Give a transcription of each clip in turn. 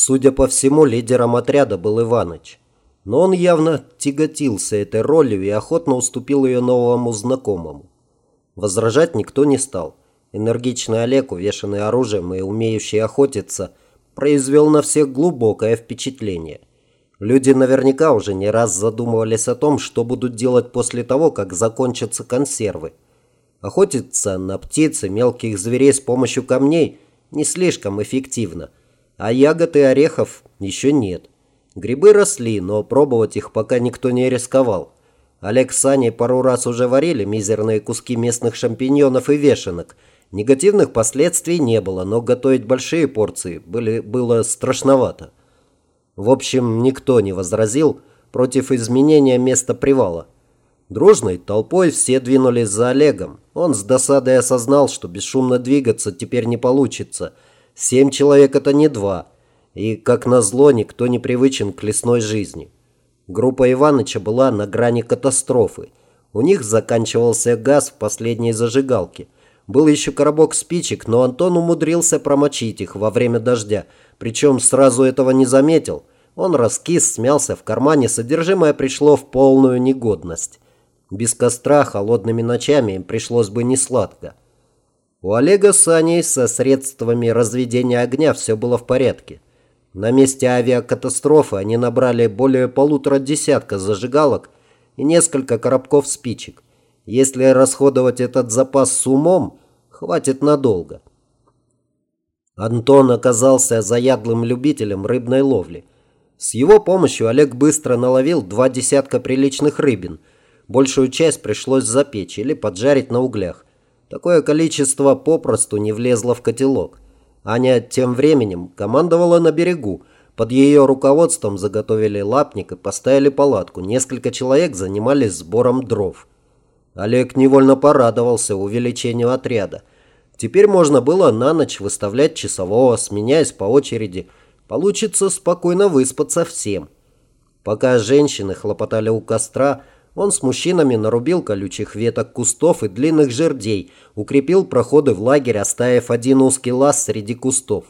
Судя по всему, лидером отряда был Иваныч. Но он явно тяготился этой ролью и охотно уступил ее новому знакомому. Возражать никто не стал. Энергичный Олег, увешанный оружием и умеющий охотиться, произвел на всех глубокое впечатление. Люди наверняка уже не раз задумывались о том, что будут делать после того, как закончатся консервы. Охотиться на птиц и мелких зверей с помощью камней не слишком эффективно, а ягод и орехов еще нет. Грибы росли, но пробовать их пока никто не рисковал. Олег с Аней пару раз уже варили мизерные куски местных шампиньонов и вешенок. Негативных последствий не было, но готовить большие порции были, было страшновато. В общем, никто не возразил против изменения места привала. Дружной толпой все двинулись за Олегом. Он с досадой осознал, что бесшумно двигаться теперь не получится. Семь человек – это не два. И, как назло, никто не привычен к лесной жизни. Группа Иваныча была на грани катастрофы. У них заканчивался газ в последней зажигалке. Был еще коробок спичек, но Антон умудрился промочить их во время дождя. Причем сразу этого не заметил. Он раскис, смялся в кармане, содержимое пришло в полную негодность. Без костра холодными ночами им пришлось бы несладко. У Олега с Аней со средствами разведения огня все было в порядке. На месте авиакатастрофы они набрали более полутора десятка зажигалок и несколько коробков спичек. Если расходовать этот запас с умом, хватит надолго. Антон оказался заядлым любителем рыбной ловли. С его помощью Олег быстро наловил два десятка приличных рыбин. Большую часть пришлось запечь или поджарить на углях. Такое количество попросту не влезло в котелок. Аня тем временем командовала на берегу. Под ее руководством заготовили лапник и поставили палатку. Несколько человек занимались сбором дров. Олег невольно порадовался увеличению отряда. Теперь можно было на ночь выставлять часового, сменяясь по очереди. Получится спокойно выспаться всем. Пока женщины хлопотали у костра, он с мужчинами нарубил колючих веток кустов и длинных жердей, укрепил проходы в лагерь, оставив один узкий лаз среди кустов.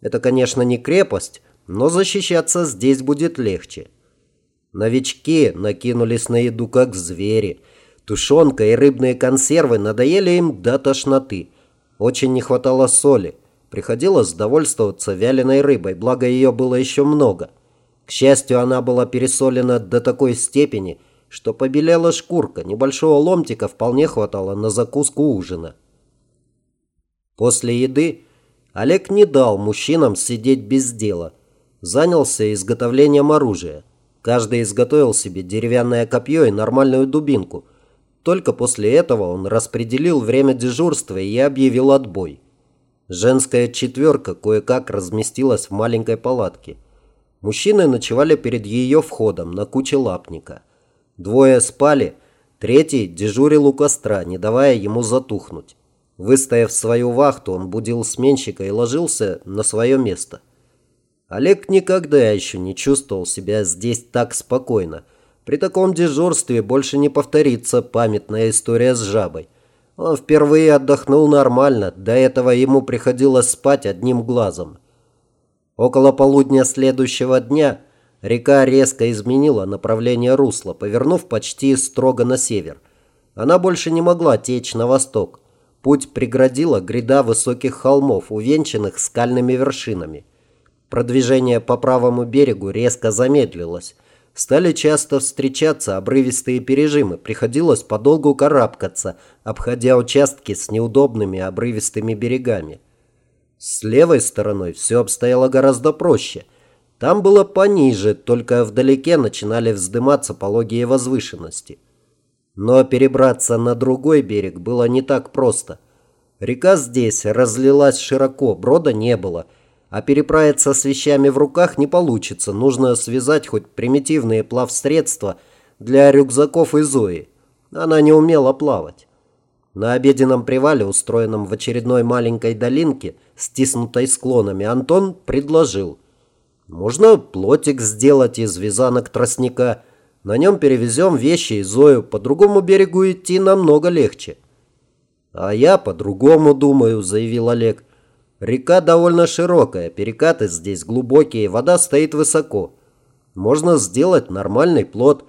Это, конечно, не крепость, но защищаться здесь будет легче. Новички накинулись на еду как звери. Тушенка и рыбные консервы надоели им до тошноты. Очень не хватало соли. Приходилось довольствоваться вяленой рыбой, благо ее было еще много. К счастью, она была пересолена до такой степени, что побелела шкурка, небольшого ломтика вполне хватало на закуску ужина. После еды Олег не дал мужчинам сидеть без дела. Занялся изготовлением оружия. Каждый изготовил себе деревянное копье и нормальную дубинку. Только после этого он распределил время дежурства и объявил отбой. Женская четверка кое-как разместилась в маленькой палатке. Мужчины ночевали перед ее входом на куче лапника – Двое спали, третий дежурил у костра, не давая ему затухнуть. Выстояв свою вахту, он будил сменщика и ложился на свое место. Олег никогда еще не чувствовал себя здесь так спокойно. При таком дежурстве больше не повторится памятная история с жабой. Он впервые отдохнул нормально, до этого ему приходилось спать одним глазом. Около полудня следующего дня – Река резко изменила направление русла, повернув почти строго на север. Она больше не могла течь на восток. Путь преградила гряда высоких холмов, увенчанных скальными вершинами. Продвижение по правому берегу резко замедлилось. Стали часто встречаться обрывистые пережимы, приходилось подолгу карабкаться, обходя участки с неудобными обрывистыми берегами. С левой стороной все обстояло гораздо проще – там было пониже, только вдалеке начинали вздыматься пологие возвышенности. Но перебраться на другой берег было не так просто. Река здесь разлилась широко, брода не было, а переправиться с вещами в руках не получится. Нужно связать хоть примитивные плавсредства для рюкзаков и Зои. Она не умела плавать. На обеденном привале, устроенном в очередной маленькой долинке, стиснутой склонами, Антон предложил – можно плотик сделать из вязанок тростника. На нем перевезем вещи и Зою. По другому берегу идти намного легче. А я по-другому думаю, заявил Олег. Река довольно широкая, перекаты здесь глубокие, вода стоит высоко. Можно сделать нормальный плот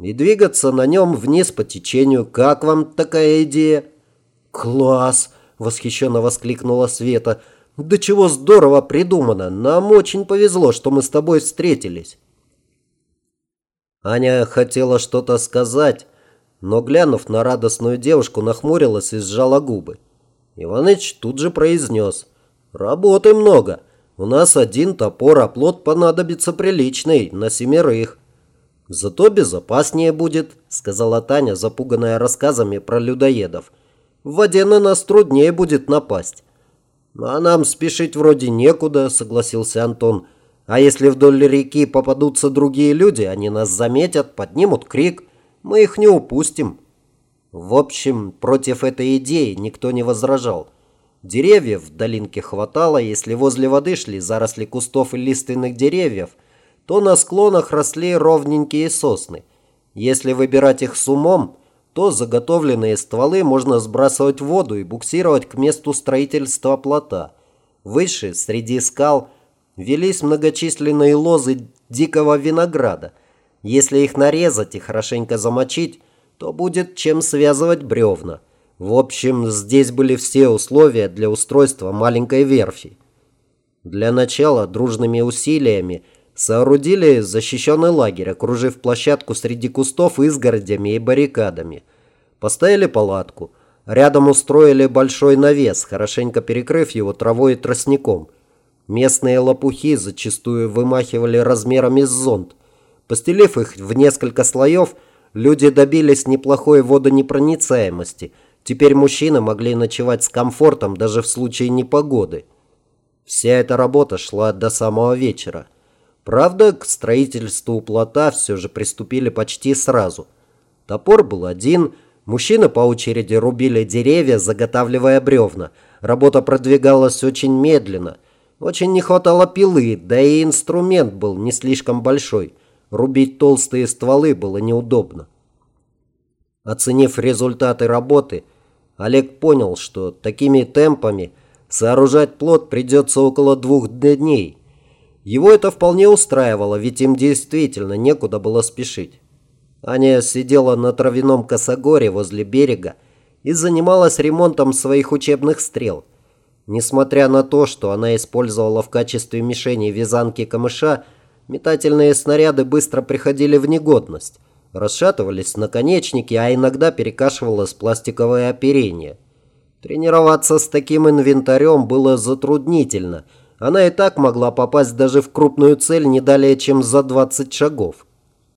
и двигаться на нем вниз по течению. Как вам такая идея?» «Класс!» – восхищенно воскликнула Света. «Да чего здорово придумано! Нам очень повезло, что мы с тобой встретились!» Аня хотела что-то сказать, но, глянув на радостную девушку, нахмурилась и сжала губы. Иваныч тут же произнес. «Работы много. У нас один топор, а плод понадобится приличный, на семерых». «Зато безопаснее будет», — сказала Таня, запуганная рассказами про людоедов. «В воде на нас труднее будет напасть». «А нам спешить вроде некуда», — согласился Антон. А если вдоль реки попадутся другие люди, они нас заметят, поднимут крик. Мы их не упустим. В общем, против этой идеи никто не возражал. Деревьев в долинке хватало, если возле воды шли заросли кустов и лиственных деревьев, то на склонах росли ровненькие сосны. Если выбирать их с умом, то заготовленные стволы можно сбрасывать в воду и буксировать к месту строительства плота. Выше, среди скал – велись многочисленные лозы дикого винограда. Если их нарезать и хорошенько замочить, то будет чем связывать бревна. В общем, здесь были все условия для устройства маленькой верфи. Для начала дружными усилиями соорудили защищенный лагерь, окружив площадку среди кустов изгородями и баррикадами. Поставили палатку. Рядом устроили большой навес, хорошенько перекрыв его травой и тростником – Местные лопухи зачастую вымахивали размерами с зонт. Постелив их в несколько слоев, люди добились неплохой водонепроницаемости. Теперь мужчины могли ночевать с комфортом даже в случае непогоды. Вся эта работа шла до самого вечера. Правда, к строительству плота все же приступили почти сразу. Топор был один, мужчины по очереди рубили деревья, заготавливая бревна. Работа продвигалась очень медленно – очень не хватало пилы, да и инструмент был не слишком большой. Рубить толстые стволы было неудобно. Оценив результаты работы, Олег понял, что такими темпами сооружать плод придется около двух дней. Его это вполне устраивало, ведь им действительно некуда было спешить. Аня сидела на травяном косогоре возле берега и занималась ремонтом своих учебных стрел – Несмотря на то, что она использовала в качестве мишени вязанки камыша, метательные снаряды быстро приходили в негодность. Расшатывались наконечники, а иногда перекашивалось пластиковое оперение. Тренироваться с таким инвентарем было затруднительно. Она и так могла попасть даже в крупную цель не далее, чем за 20 шагов.